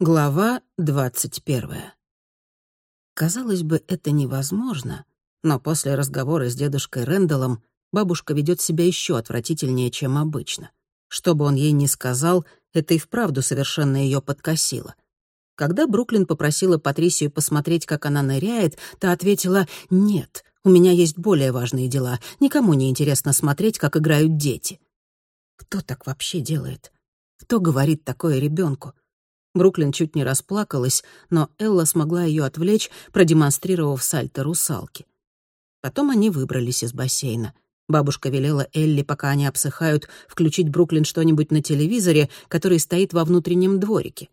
Глава двадцать первая. Казалось бы, это невозможно, но после разговора с дедушкой Рэндаллом бабушка ведет себя еще отвратительнее, чем обычно. Что бы он ей ни сказал, это и вправду совершенно ее подкосило. Когда Бруклин попросила Патрисию посмотреть, как она ныряет, та ответила «Нет, у меня есть более важные дела. Никому не интересно смотреть, как играют дети». Кто так вообще делает? Кто говорит такое ребенку? Бруклин чуть не расплакалась, но Элла смогла ее отвлечь, продемонстрировав сальто русалки. Потом они выбрались из бассейна. Бабушка велела Элли, пока они обсыхают, включить Бруклин что-нибудь на телевизоре, который стоит во внутреннем дворике.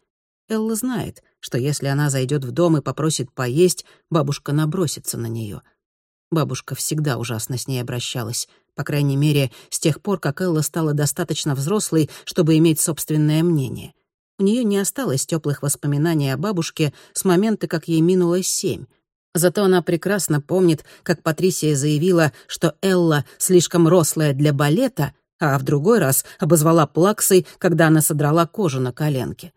Элла знает, что если она зайдет в дом и попросит поесть, бабушка набросится на нее. Бабушка всегда ужасно с ней обращалась, по крайней мере, с тех пор, как Элла стала достаточно взрослой, чтобы иметь собственное мнение — у нее не осталось теплых воспоминаний о бабушке с момента, как ей минуло семь. Зато она прекрасно помнит, как Патрисия заявила, что Элла слишком рослая для балета, а в другой раз обозвала плаксой, когда она содрала кожу на коленке.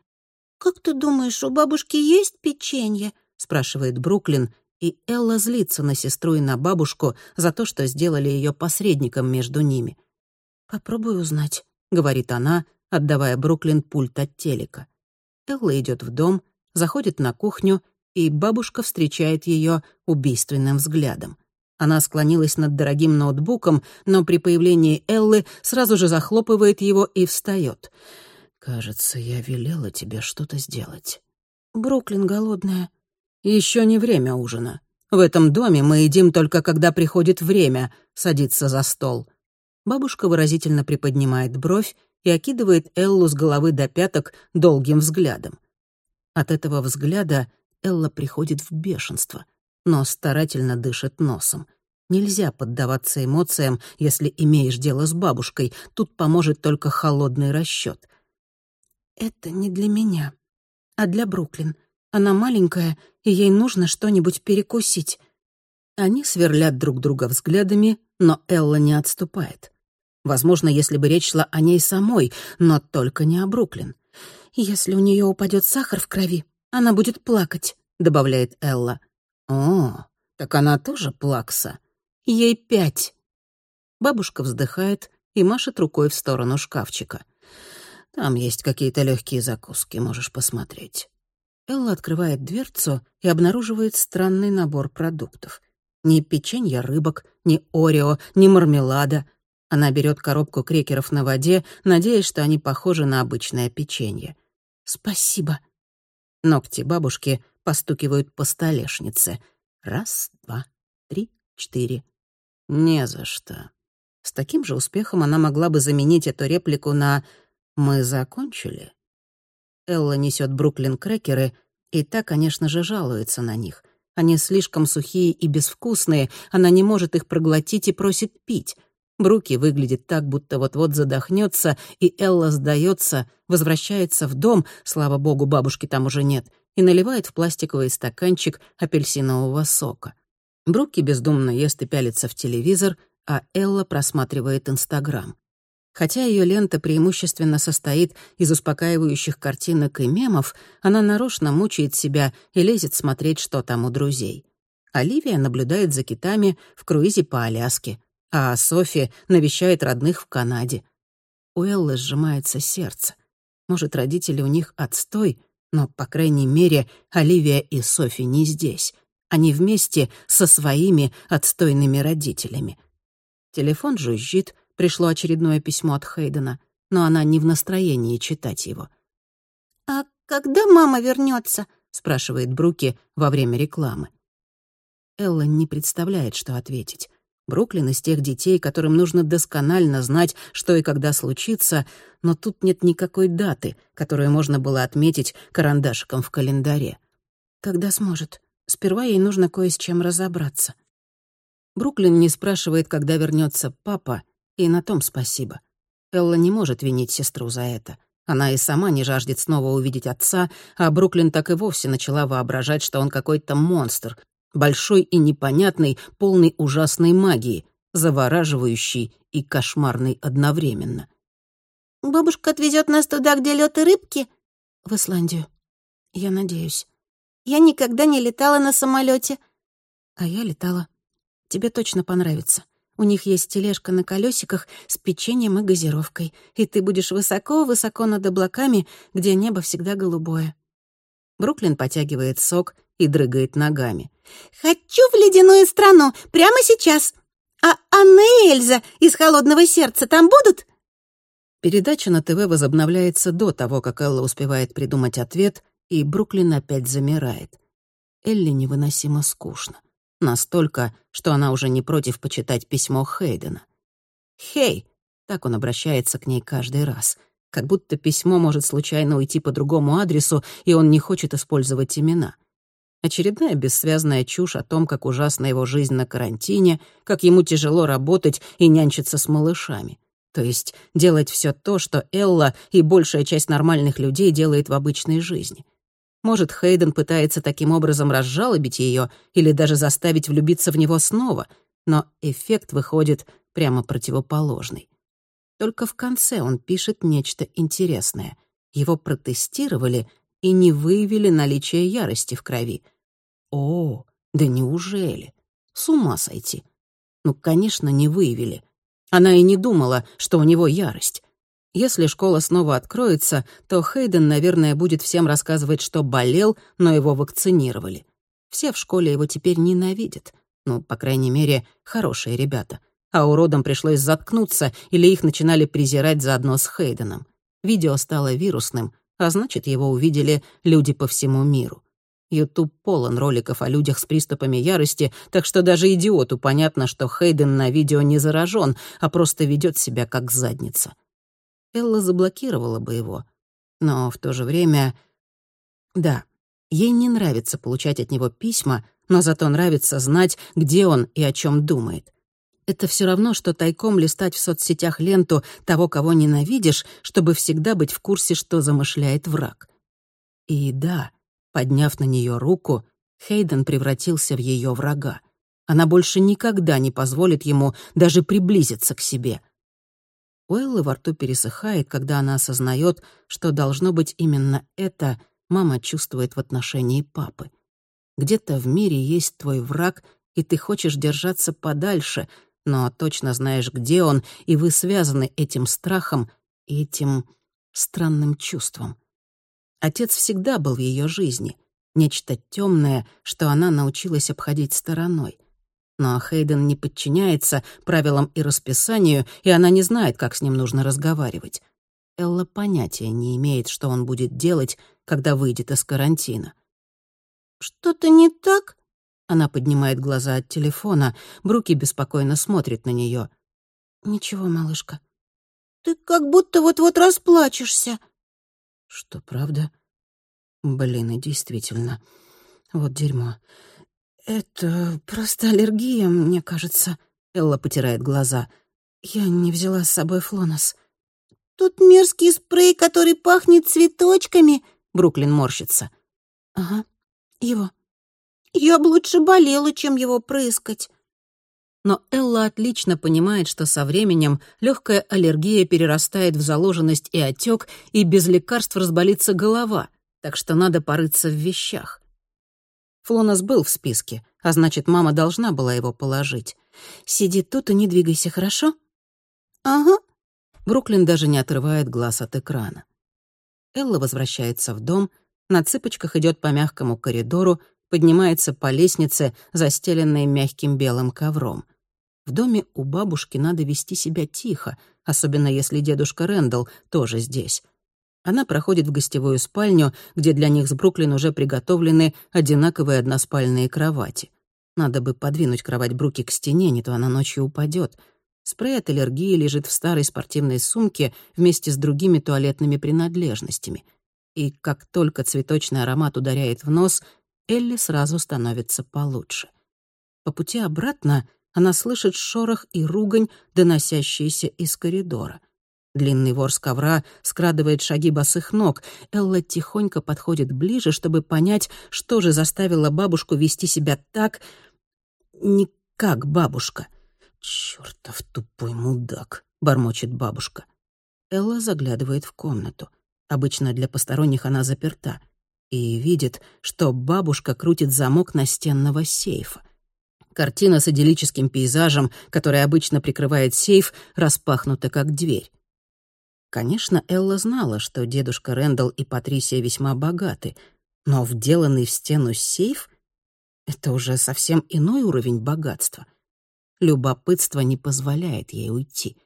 «Как ты думаешь, у бабушки есть печенье?» — спрашивает Бруклин, и Элла злится на сестру и на бабушку за то, что сделали ее посредником между ними. «Попробуй узнать», — говорит она, отдавая Бруклин пульт от телека. Элла идет в дом, заходит на кухню, и бабушка встречает ее убийственным взглядом. Она склонилась над дорогим ноутбуком, но при появлении Эллы сразу же захлопывает его и встает. «Кажется, я велела тебе что-то сделать». «Бруклин голодная». Еще не время ужина. В этом доме мы едим только когда приходит время садиться за стол». Бабушка выразительно приподнимает бровь и окидывает Эллу с головы до пяток долгим взглядом. От этого взгляда Элла приходит в бешенство, но старательно дышит носом. Нельзя поддаваться эмоциям, если имеешь дело с бабушкой. Тут поможет только холодный расчет. «Это не для меня, а для Бруклин. Она маленькая, и ей нужно что-нибудь перекусить». Они сверлят друг друга взглядами, но Элла не отступает. Возможно, если бы речь шла о ней самой, но только не о Бруклин. «Если у нее упадет сахар в крови, она будет плакать», — добавляет Элла. «О, так она тоже плакса. Ей пять». Бабушка вздыхает и машет рукой в сторону шкафчика. «Там есть какие-то легкие закуски, можешь посмотреть». Элла открывает дверцу и обнаруживает странный набор продуктов. Ни печенья рыбок, ни орео, ни мармелада — она берет коробку крекеров на воде, надеясь, что они похожи на обычное печенье. «Спасибо». Ногти бабушки постукивают по столешнице. Раз, два, три, четыре. Не за что. С таким же успехом она могла бы заменить эту реплику на «Мы закончили». Элла несет Бруклин крекеры, и та, конечно же, жалуется на них. Они слишком сухие и безвкусные, она не может их проглотить и просит пить. Бруки выглядит так, будто вот-вот задохнется, и Элла сдается, возвращается в дом, слава богу, бабушки там уже нет, и наливает в пластиковый стаканчик апельсинового сока. Бруки бездумно ест и пялится в телевизор, а Элла просматривает Инстаграм. Хотя ее лента преимущественно состоит из успокаивающих картинок и мемов, она нарочно мучает себя и лезет смотреть, что там у друзей. Оливия наблюдает за китами в круизе по Аляске — а Софи навещает родных в Канаде. У Эллы сжимается сердце. Может, родители у них отстой, но, по крайней мере, Оливия и Софи не здесь. Они вместе со своими отстойными родителями. Телефон жужжит, пришло очередное письмо от Хейдена, но она не в настроении читать его. «А когда мама вернется? спрашивает Бруки во время рекламы. Элла не представляет, что ответить. Бруклин из тех детей, которым нужно досконально знать, что и когда случится, но тут нет никакой даты, которую можно было отметить карандашиком в календаре. Когда сможет. Сперва ей нужно кое с чем разобраться. Бруклин не спрашивает, когда вернется папа, и на том спасибо. Элла не может винить сестру за это. Она и сама не жаждет снова увидеть отца, а Бруклин так и вовсе начала воображать, что он какой-то монстр, большой и непонятный, полный ужасной магии, завораживающий и кошмарный одновременно. «Бабушка отвезет нас туда, где лед и рыбки?» «В Исландию». Я надеюсь. Я никогда не летала на самолете. А я летала. Тебе точно понравится. У них есть тележка на колесиках с печеньем и газировкой, и ты будешь высоко-высоко над облаками, где небо всегда голубое. Бруклин потягивает сок и дрыгает ногами. «Хочу в ледяную страну! Прямо сейчас! А Анна и Эльза из «Холодного сердца» там будут?» Передача на ТВ возобновляется до того, как Элла успевает придумать ответ, и Бруклин опять замирает. Элли невыносимо скучно. Настолько, что она уже не против почитать письмо Хейдена. «Хей!» — так он обращается к ней каждый раз. Как будто письмо может случайно уйти по другому адресу, и он не хочет использовать имена. Очередная бессвязная чушь о том, как ужасна его жизнь на карантине, как ему тяжело работать и нянчиться с малышами. То есть делать все то, что Элла и большая часть нормальных людей делает в обычной жизни — может, Хейден пытается таким образом разжалобить ее или даже заставить влюбиться в него снова, но эффект выходит прямо противоположный. Только в конце он пишет нечто интересное. Его протестировали и не выявили наличие ярости в крови. О, да неужели? С ума сойти. Ну, конечно, не выявили. Она и не думала, что у него ярость. Если школа снова откроется, то Хейден, наверное, будет всем рассказывать, что болел, но его вакцинировали. Все в школе его теперь ненавидят. Ну, по крайней мере, хорошие ребята. А уродам пришлось заткнуться, или их начинали презирать заодно с Хейденом. Видео стало вирусным, а значит, его увидели люди по всему миру. Ютуб полон роликов о людях с приступами ярости, так что даже идиоту понятно, что Хейден на видео не заражен, а просто ведет себя как задница. Элла заблокировала бы его. Но в то же время... Да, ей не нравится получать от него письма, но зато нравится знать, где он и о чем думает. Это все равно, что тайком листать в соцсетях ленту того, кого ненавидишь, чтобы всегда быть в курсе, что замышляет враг. И да, подняв на нее руку, Хейден превратился в ее врага. Она больше никогда не позволит ему даже приблизиться к себе. У Эллы во рту пересыхает, когда она осознает, что должно быть именно это мама чувствует в отношении папы. Где-то в мире есть твой враг, и ты хочешь держаться подальше, но точно знаешь, где он, и вы связаны этим страхом и этим странным чувством. Отец всегда был в ее жизни, нечто темное, что она научилась обходить стороной — но Хейден не подчиняется правилам и расписанию, и она не знает, как с ним нужно разговаривать. Элла понятия не имеет, что он будет делать, когда выйдет из карантина. «Что-то не так?» Она поднимает глаза от телефона. Бруки беспокойно смотрит на нее. «Ничего, малышка. Ты как будто вот-вот расплачешься». «Что, правда?» «Блин, и действительно. Вот дерьмо. «Это просто аллергия, мне кажется», — Элла потирает глаза. «Я не взяла с собой флонос». «Тут мерзкий спрей, который пахнет цветочками», — Бруклин морщится. «Ага, его». «Я бы лучше болела, чем его прыскать». Но Элла отлично понимает, что со временем легкая аллергия перерастает в заложенность и отек, и без лекарств разболится голова, так что надо порыться в вещах. Флонас был в списке, а значит, мама должна была его положить. «Сиди тут и не двигайся, хорошо?» «Ага». Бруклин даже не отрывает глаз от экрана. Элла возвращается в дом, на цыпочках идет по мягкому коридору, поднимается по лестнице, застеленной мягким белым ковром. В доме у бабушки надо вести себя тихо, особенно если дедушка Рэндалл тоже здесь. Она проходит в гостевую спальню, где для них с Бруклин уже приготовлены одинаковые односпальные кровати. Надо бы подвинуть кровать Бруки к стене, не то она ночью упадет. Спрей от аллергии лежит в старой спортивной сумке вместе с другими туалетными принадлежностями. И как только цветочный аромат ударяет в нос, Элли сразу становится получше. По пути обратно она слышит шорох и ругань, доносящиеся из коридора. Длинный ворс ковра скрадывает шаги босых ног. Элла тихонько подходит ближе, чтобы понять, что же заставило бабушку вести себя так... Не как бабушка. «Чёртов тупой мудак», — бормочет бабушка. Элла заглядывает в комнату. Обычно для посторонних она заперта. И видит, что бабушка крутит замок настенного сейфа. Картина с идиллическим пейзажем, который обычно прикрывает сейф, распахнута как дверь. Конечно, Элла знала, что дедушка Рэндалл и Патрисия весьма богаты, но вделанный в стену сейф — это уже совсем иной уровень богатства. Любопытство не позволяет ей уйти.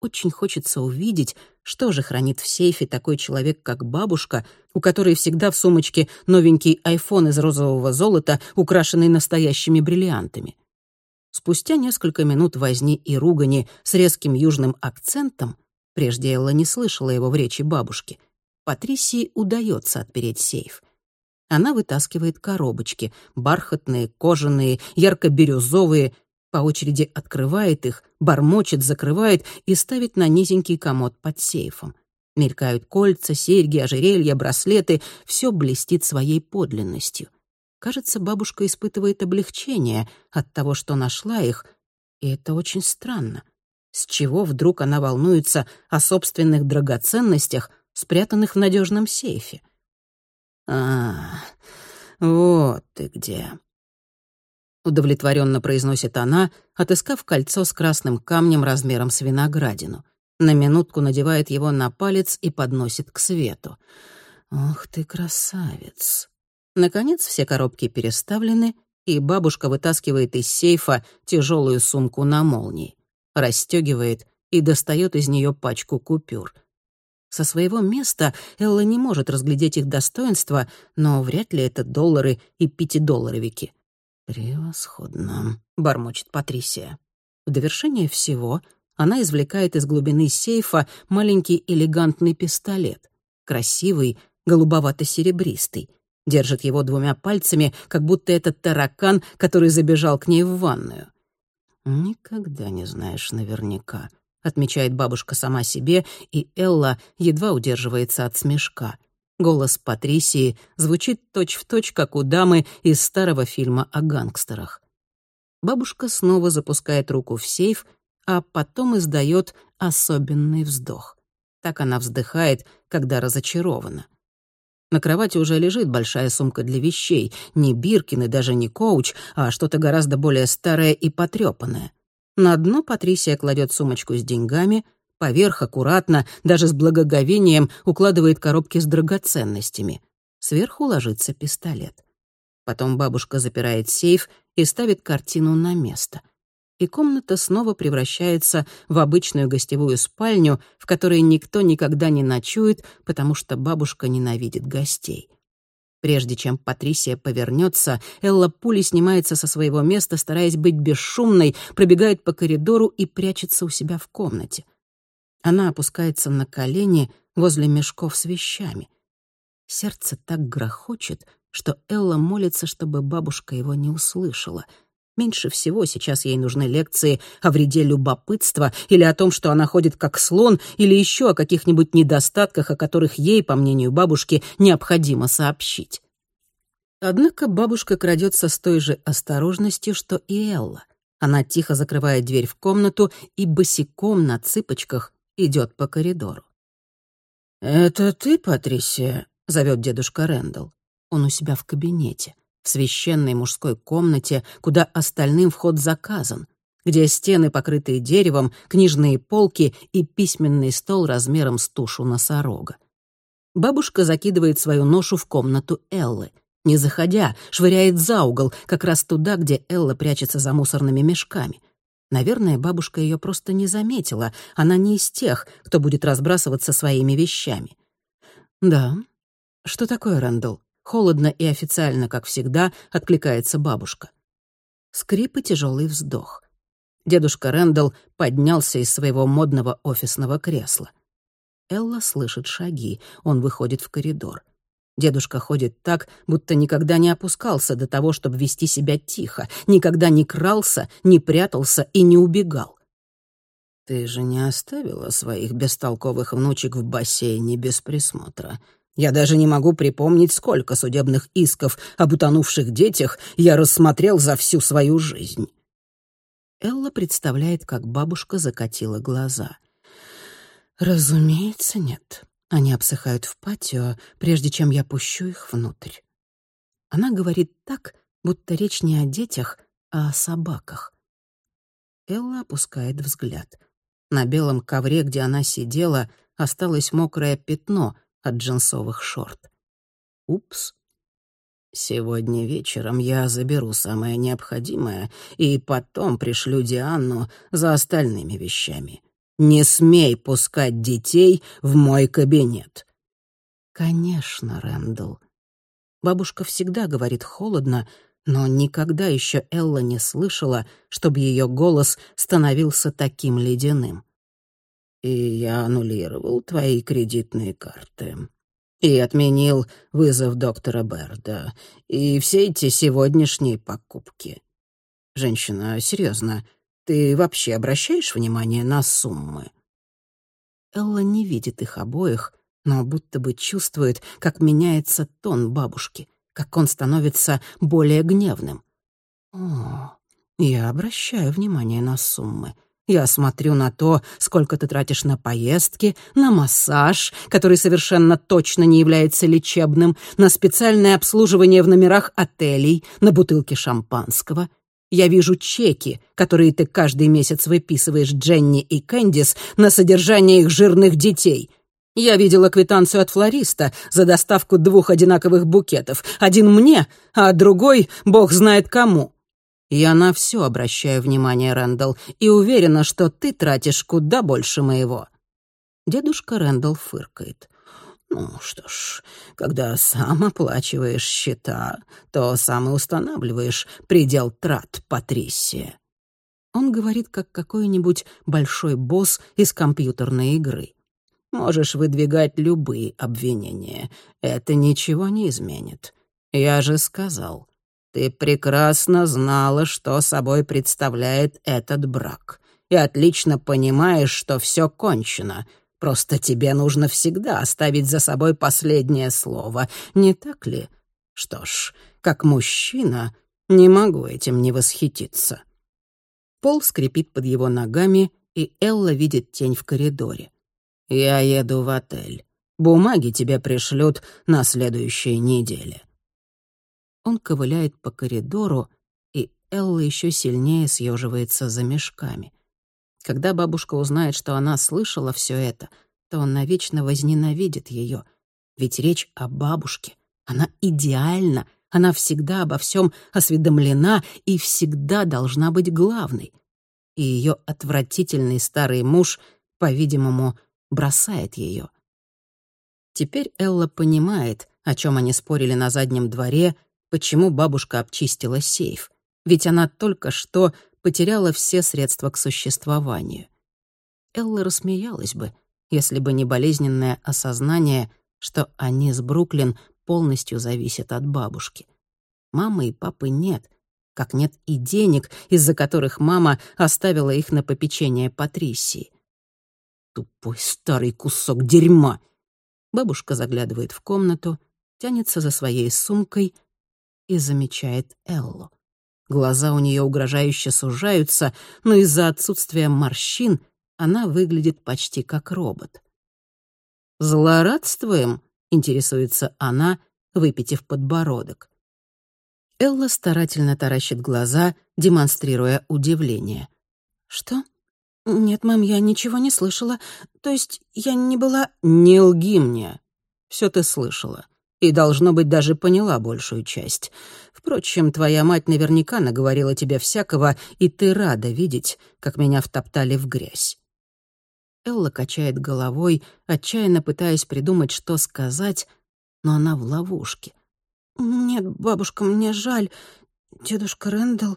Очень хочется увидеть, что же хранит в сейфе такой человек, как бабушка, у которой всегда в сумочке новенький айфон из розового золота, украшенный настоящими бриллиантами. Спустя несколько минут возни и ругани с резким южным акцентом Прежде Элла не слышала его в речи бабушки. Патрисии удается отпереть сейф. Она вытаскивает коробочки, бархатные, кожаные, ярко-бирюзовые, по очереди открывает их, бормочет, закрывает и ставит на низенький комод под сейфом. Мелькают кольца, серьги, ожерелья, браслеты — все блестит своей подлинностью. Кажется, бабушка испытывает облегчение от того, что нашла их, и это очень странно. С чего вдруг она волнуется о собственных драгоценностях, спрятанных в надежном сейфе? «А, вот ты где!» Удовлетворенно произносит она, отыскав кольцо с красным камнем размером с виноградину. На минутку надевает его на палец и подносит к свету. «Ох ты, красавец!» Наконец все коробки переставлены, и бабушка вытаскивает из сейфа тяжелую сумку на молнии расстегивает и достает из нее пачку купюр. Со своего места Элла не может разглядеть их достоинства, но вряд ли это доллары и пятидолларовики. «Превосходно», — бормочет Патрисия. В довершение всего она извлекает из глубины сейфа маленький элегантный пистолет. Красивый, голубовато-серебристый. Держит его двумя пальцами, как будто это таракан, который забежал к ней в ванную. «Никогда не знаешь наверняка», — отмечает бабушка сама себе, и Элла едва удерживается от смешка. Голос Патрисии звучит точь-в-точь, точь, как у дамы из старого фильма о гангстерах. Бабушка снова запускает руку в сейф, а потом издает особенный вздох. Так она вздыхает, когда разочарована. На кровати уже лежит большая сумка для вещей. Не Биркин и даже не Коуч, а что-то гораздо более старое и потрёпанное. На дно Патрисия кладет сумочку с деньгами, поверх аккуратно, даже с благоговением укладывает коробки с драгоценностями. Сверху ложится пистолет. Потом бабушка запирает сейф и ставит картину на место — и комната снова превращается в обычную гостевую спальню, в которой никто никогда не ночует, потому что бабушка ненавидит гостей. Прежде чем Патрисия повернется, Элла пулей снимается со своего места, стараясь быть бесшумной, пробегает по коридору и прячется у себя в комнате. Она опускается на колени возле мешков с вещами. Сердце так грохочет, что Элла молится, чтобы бабушка его не услышала — Меньше всего сейчас ей нужны лекции о вреде любопытства или о том, что она ходит как слон, или еще о каких-нибудь недостатках, о которых ей, по мнению бабушки, необходимо сообщить. Однако бабушка крадется с той же осторожностью, что и Элла. Она тихо закрывает дверь в комнату и босиком на цыпочках идет по коридору. «Это ты, Патрисия?» — зовет дедушка Рэндалл. Он у себя в кабинете в священной мужской комнате, куда остальным вход заказан, где стены, покрытые деревом, книжные полки и письменный стол размером с тушу носорога. Бабушка закидывает свою ношу в комнату Эллы. Не заходя, швыряет за угол, как раз туда, где Элла прячется за мусорными мешками. Наверное, бабушка ее просто не заметила. Она не из тех, кто будет разбрасываться своими вещами. «Да. Что такое, Рэндалл?» Холодно и официально, как всегда, откликается бабушка. Скрип и тяжелый вздох. Дедушка Рэндалл поднялся из своего модного офисного кресла. Элла слышит шаги, он выходит в коридор. Дедушка ходит так, будто никогда не опускался до того, чтобы вести себя тихо, никогда не крался, не прятался и не убегал. «Ты же не оставила своих бестолковых внучек в бассейне без присмотра. Я даже не могу припомнить, сколько судебных исков об утонувших детях я рассмотрел за всю свою жизнь. Элла представляет, как бабушка закатила глаза. «Разумеется, нет. Они обсыхают в патио, прежде чем я пущу их внутрь. Она говорит так, будто речь не о детях, а о собаках. Элла опускает взгляд. На белом ковре, где она сидела, осталось мокрое пятно от джинсовых шорт. Упс. Сегодня вечером я заберу самое необходимое и потом пришлю Дианну за остальными вещами. Не смей пускать детей в мой кабинет. Конечно, Рэндалл. Бабушка всегда говорит холодно, но никогда еще Элла не слышала, чтобы ее голос становился таким ледяным. «И я аннулировал твои кредитные карты. И отменил вызов доктора Берда. И все эти сегодняшние покупки. Женщина, серьезно, ты вообще обращаешь внимание на суммы?» Элла не видит их обоих, но будто бы чувствует, как меняется тон бабушки — как он становится более гневным. О, я обращаю внимание на суммы. Я смотрю на то, сколько ты тратишь на поездки, на массаж, который совершенно точно не является лечебным, на специальное обслуживание в номерах отелей, на бутылки шампанского. Я вижу чеки, которые ты каждый месяц выписываешь Дженни и Кэндис на содержание их жирных детей. Я видела квитанцию от флориста за доставку двух одинаковых букетов. Один мне, а другой бог знает кому. Я на все обращаю внимание, Рэндалл, и уверена, что ты тратишь куда больше моего». Дедушка Рэндалл фыркает. «Ну что ж, когда сам оплачиваешь счета, то сам и устанавливаешь предел трат, Патрисия». Он говорит, как какой-нибудь большой босс из компьютерной игры. Можешь выдвигать любые обвинения. Это ничего не изменит. Я же сказал, ты прекрасно знала, что собой представляет этот брак. И отлично понимаешь, что все кончено. Просто тебе нужно всегда оставить за собой последнее слово, не так ли? Что ж, как мужчина, не могу этим не восхититься. Пол скрипит под его ногами, и Элла видит тень в коридоре. «Я еду в отель. Бумаги тебе пришлют на следующей неделе». Он ковыляет по коридору, и Элла еще сильнее съеживается за мешками. Когда бабушка узнает, что она слышала все это, то он навечно возненавидит ее. Ведь речь о бабушке. Она идеальна, она всегда обо всем осведомлена и всегда должна быть главной. И ее отвратительный старый муж, по-видимому, бросает ее. Теперь Элла понимает, о чем они спорили на заднем дворе, почему бабушка обчистила сейф. Ведь она только что потеряла все средства к существованию. Элла рассмеялась бы, если бы не болезненное осознание, что они с Бруклин полностью зависят от бабушки. Мамы и папы нет, как нет и денег, из-за которых мама оставила их на попечение Патрисии. Тупой старый кусок дерьма. Бабушка заглядывает в комнату, тянется за своей сумкой и замечает Эллу. Глаза у нее угрожающе сужаются, но из-за отсутствия морщин она выглядит почти как робот. «Злорадствуем?» — интересуется она, выпитив подбородок. Элла старательно таращит глаза, демонстрируя удивление. «Что?» «Нет, мам, я ничего не слышала. То есть я не была...» «Не лги мне. Все ты слышала. И, должно быть, даже поняла большую часть. Впрочем, твоя мать наверняка наговорила тебе всякого, и ты рада видеть, как меня втоптали в грязь». Элла качает головой, отчаянно пытаясь придумать, что сказать, но она в ловушке. «Нет, бабушка, мне жаль. Дедушка Рэндалл...»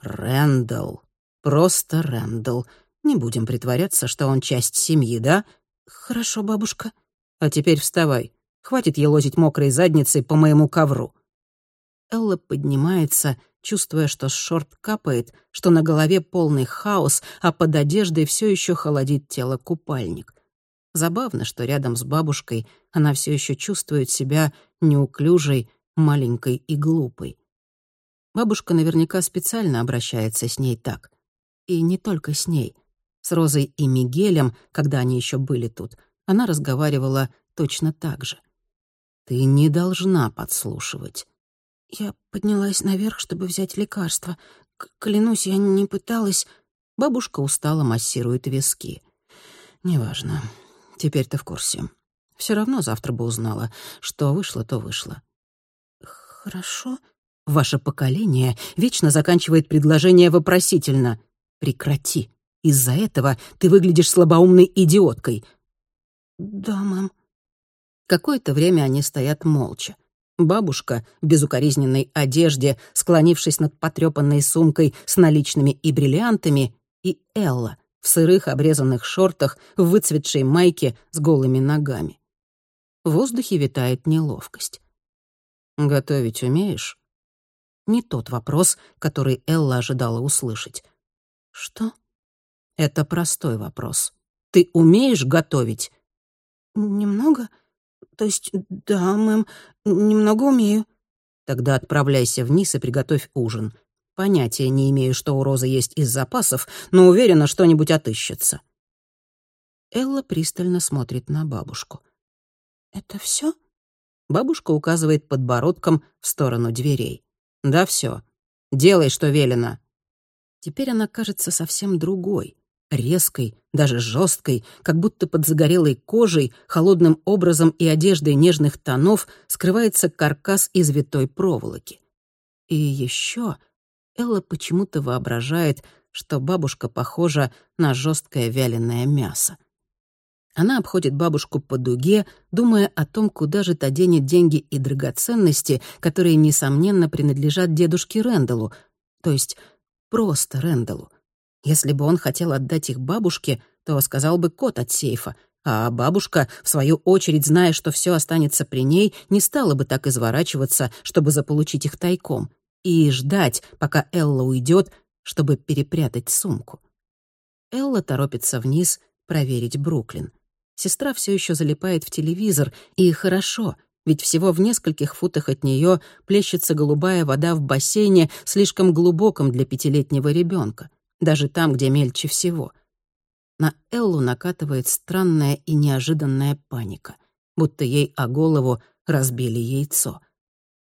«Рэндалл. Просто Рэндалл. Не будем притворяться, что он часть семьи, да? Хорошо, бабушка. А теперь вставай. Хватит елозить мокрой задницей по моему ковру. Элла поднимается, чувствуя, что шорт капает, что на голове полный хаос, а под одеждой все еще холодит тело купальник. Забавно, что рядом с бабушкой она все еще чувствует себя неуклюжей, маленькой и глупой. Бабушка наверняка специально обращается с ней так. И не только с ней. С Розой и Мигелем, когда они еще были тут, она разговаривала точно так же. Ты не должна подслушивать. Я поднялась наверх, чтобы взять лекарство. Клянусь, я не пыталась. Бабушка устало массирует виски. Неважно. Теперь ты в курсе. Все равно завтра бы узнала. Что вышло, то вышло. Хорошо. Ваше поколение вечно заканчивает предложение вопросительно. Прекрати. Из-за этого ты выглядишь слабоумной идиоткой. Да, мам. Какое-то время они стоят молча. Бабушка в безукоризненной одежде, склонившись над потрёпанной сумкой с наличными и бриллиантами, и Элла в сырых обрезанных шортах, в выцветшей майке с голыми ногами. В воздухе витает неловкость. «Готовить умеешь?» Не тот вопрос, который Элла ожидала услышать. «Что?» «Это простой вопрос. Ты умеешь готовить?» «Немного. То есть, да, мэм, немного умею». «Тогда отправляйся вниз и приготовь ужин. Понятия не имею, что у Розы есть из запасов, но уверена, что-нибудь отыщется». Элла пристально смотрит на бабушку. «Это все? Бабушка указывает подбородком в сторону дверей. «Да все. Делай, что велено». Теперь она кажется совсем другой, резкой, даже жесткой, как будто под загорелой кожей, холодным образом и одеждой нежных тонов скрывается каркас из витой проволоки. И еще Элла почему-то воображает, что бабушка похожа на жесткое вяленое мясо. Она обходит бабушку по дуге, думая о том, куда же та денет деньги и драгоценности, которые, несомненно, принадлежат дедушке Рэндаллу, то есть просто Рэндаллу. Если бы он хотел отдать их бабушке, то сказал бы код от сейфа, а бабушка, в свою очередь, зная, что все останется при ней, не стала бы так изворачиваться, чтобы заполучить их тайком, и ждать, пока Элла уйдет, чтобы перепрятать сумку. Элла торопится вниз проверить Бруклин. Сестра все еще залипает в телевизор, и хорошо, ведь всего в нескольких футах от нее плещется голубая вода в бассейне, слишком глубоком для пятилетнего ребенка, даже там, где мельче всего. На Эллу накатывает странная и неожиданная паника, будто ей о голову разбили яйцо.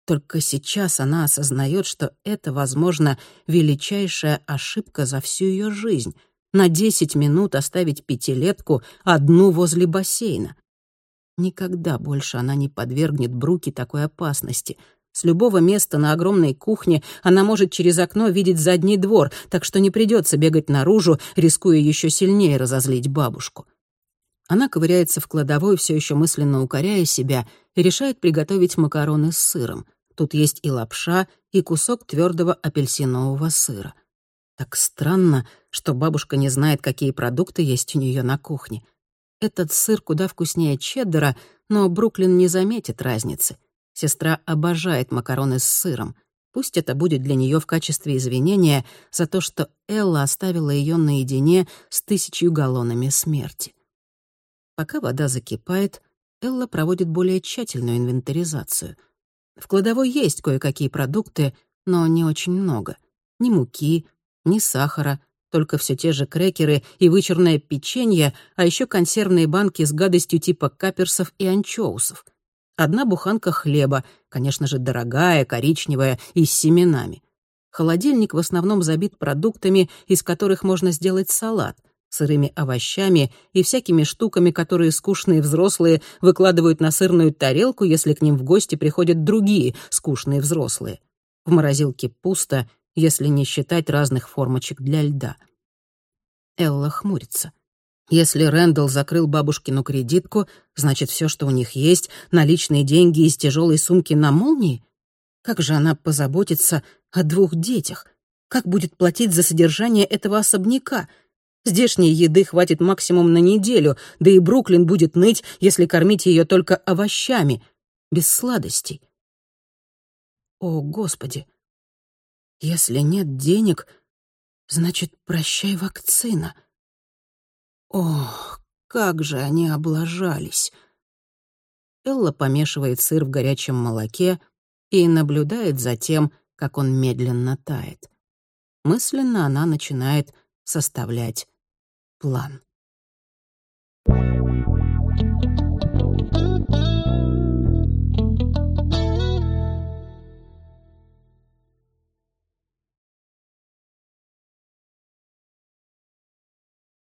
Только сейчас она осознает, что это, возможно, величайшая ошибка за всю ее жизнь — на десять минут оставить пятилетку одну возле бассейна. Никогда больше она не подвергнет Бруки такой опасности. С любого места на огромной кухне она может через окно видеть задний двор, так что не придется бегать наружу, рискуя еще сильнее разозлить бабушку. Она ковыряется в кладовой, все еще мысленно укоряя себя, и решает приготовить макароны с сыром. Тут есть и лапша, и кусок твердого апельсинового сыра. Так странно, что бабушка не знает, какие продукты есть у нее на кухне. Этот сыр куда вкуснее чеддера, но Бруклин не заметит разницы. Сестра обожает макароны с сыром. Пусть это будет для нее в качестве извинения за то, что Элла оставила ее наедине с тысячью галлонами смерти. Пока вода закипает, Элла проводит более тщательную инвентаризацию. В кладовой есть кое-какие продукты, но не очень много. Ни муки, ни сахара, только все те же крекеры и вычурное печенье, а еще консервные банки с гадостью типа каперсов и анчоусов. Одна буханка хлеба, конечно же, дорогая, коричневая и с семенами. Холодильник в основном забит продуктами, из которых можно сделать салат, сырыми овощами и всякими штуками, которые скучные взрослые выкладывают на сырную тарелку, если к ним в гости приходят другие скучные взрослые. В морозилке пусто, если не считать разных формочек для льда. Элла хмурится. Если Рэндалл закрыл бабушкину кредитку, значит, все, что у них есть, наличные деньги из тяжелой сумки на молнии? Как же она позаботится о двух детях? Как будет платить за содержание этого особняка? Здешней еды хватит максимум на неделю, да и Бруклин будет ныть, если кормить ее только овощами, без сладостей. О, Господи! Если нет денег, значит, прощай вакцина. Ох, как же они облажались. Элла помешивает сыр в горячем молоке и наблюдает за тем, как он медленно тает. Мысленно она начинает составлять план.